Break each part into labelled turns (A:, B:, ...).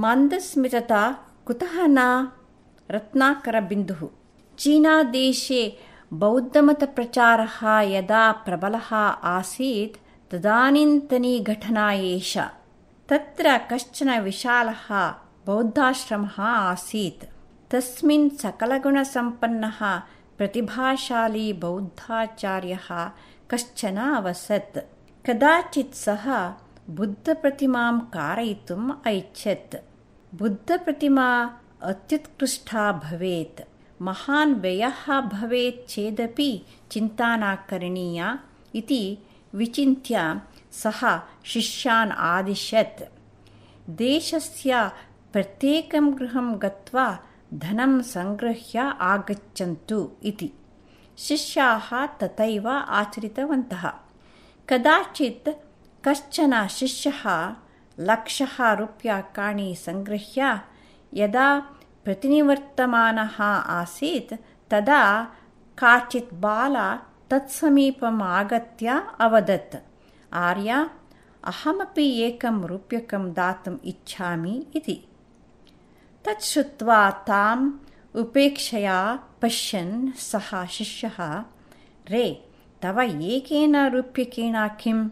A: मन्दस्मितता कुतः न रत्नाकरबिन्दुः चीनादेशे बौद्धमतप्रचारः यदा प्रबलः आसीत् तदानीन्तनी घटना एषा तत्र कश्चन विशालः बौद्धाश्रमः आसीत् तस्मिन् सकलगुणसम्पन्नः प्रतिभाशाली बौद्धाचार्यः कश्चन अवसत् कदाचित् सः बुद्धप्रतिमां कारयितुम् ऐच्छत्। बुद्धप्रतिमा अत्युत्कृष्टा भवेत्। महान् व्ययः भवेत् चेदपि चिन्ता न करणीया इति विचिन्त्य सः शिष्यान् आदिशत्। देशस्य प्रत्येकं गृहं गत्वा धनं सङ्गृह्य आगच्छन्तु इति। शिष्याः तथैव आचरितवन्तः। कदाचित् कश्चन शिष्यः लक्षः रूप्यकाणि सङ्गृह्य यदा प्रतिनिवर्तमानः आसीत् तदा काचित् बाला तत्समीपम् आगत्य अवदत्। आर्या अहमपि एकं रूप्यकं दातुम् इच्छामि इति। तत् श्रुत्वा ताम् उपेक्षया पश्यन् सः शिष्यः रे तव एकेन रूप्यकेण किम्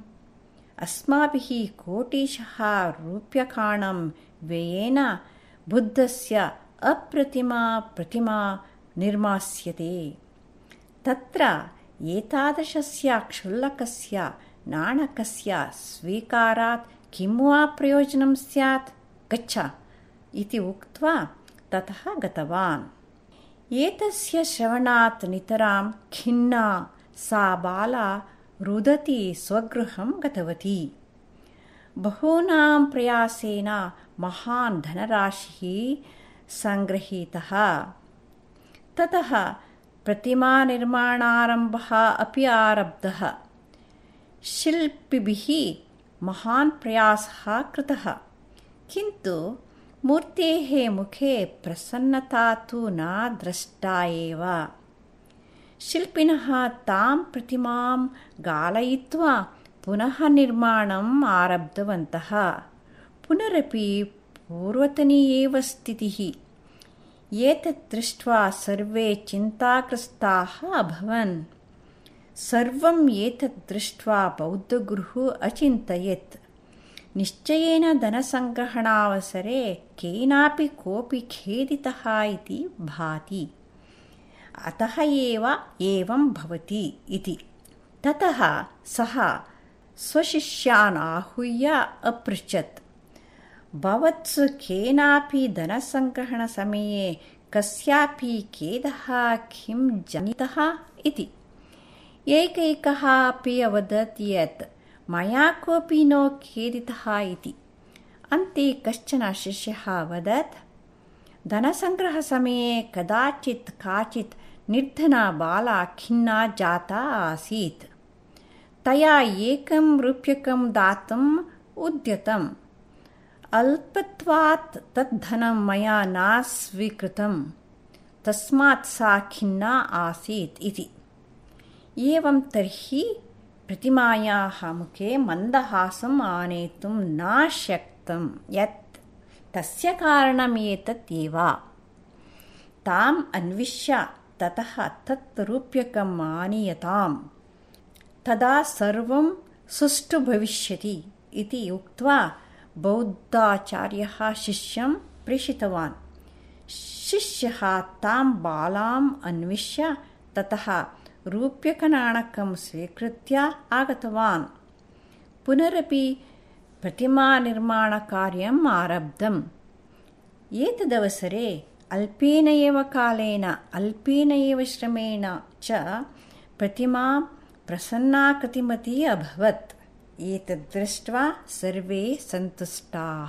A: अस्माभिः कोटिशः रूप्यकाणां व्ययेन बुद्धस्य अप्रतिमा प्रतिमा निर्मास्यते। तत्र एतादृशस्य क्षुल्लकस्य नाणकस्य स्वीकारात् किं वा प्रयोजनं स्यात्? गच्छ। इति उक्त्वा ततः गतवान्। एतस्य श्रवणात् नितरां खिन्ना सा बाला रुदती स्वगृहं गतवती। बहूनां प्रयासेन महान् धनराशिः सङ्गृहीतः। ततः प्रतिमानिर्माणारम्भः अपि आरब्धः। शिल्पिभिः महान् प्रयासः कृतः। किन्तु मूर्तेः मुखे प्रसन्नता तु न द्रष्टा एव शिल्पिनः तां प्रतिमां गालयित्वा पुनः निर्माणम् आरब्धवन्तः। पुनरपि पूर्वतनी एव स्थितिः। एतत् दृष्ट्वा सर्वे चिन्ताग्रस्ताः अभवन्। सर्वम् एतत् दृष्ट्वा बौद्धगुरुः अचिन्तयत्। निश्चयेन धनसङ्ग्रहणावसरे केनापि कोऽपि खेदितः इति भाति अतः एव एवं भवति इति। ततः सः स्वशिष्यान् आहूय अपृच्छत्। भवत्सु केनापि धनसङ्ग्रहणसमये कस्यापि खेदः किं जनितः इति। एकैकः अपि अवदत् यत् मया कोऽपि न खेदितः इति। अन्ते कश्चन शिष्यः अवदत् धनसङ्ग्रहसमये कदाचित् काचित् निर्धना बाला खिन्ना जाता आसीत्। तया एकं रूप्यकं दातुम् उद्यतम्। अल्पत्वात् तत् धनं मया न स्वीकृतं तस्मात् सा खिन्ना आसीत् इति। एवं तर्हि प्रतिमायाः मुखे मन्दहासम् आनेतुं न शक्तं यत् तस्य कारणम् एतत् एव। ताम् अन्विष्य ततः तत् रूप्यकम् आनीयताम्। तदा सर्वं सुष्ठु भविष्यति इति उक्त्वा बौद्धाचार्यः शिष्यं प्रेषितवान्। शिष्यः तां बालाम् अन्विष्य ततः रूप्यकनाणकं स्वीकृत्य आगतवान्। पुनरपि प्रतिमानिर्माणकार्यम् आरब्धम्। एतदवसरे ಅಲ್ಪೇನ ಕಾಲೇನ ಅಲ್ಪೇನ ಶ್ರಮೇಣ ಚ ಪ್ರತಿಮಾ ಪ್ರಸನ್ನಾ ಕೃತಿಮತಿ ಅಭವತ್ ಏತದೃಷ್ಟ್ವಾ ಸರ್ವೇ ಸಂತುಷ್ಟಾ.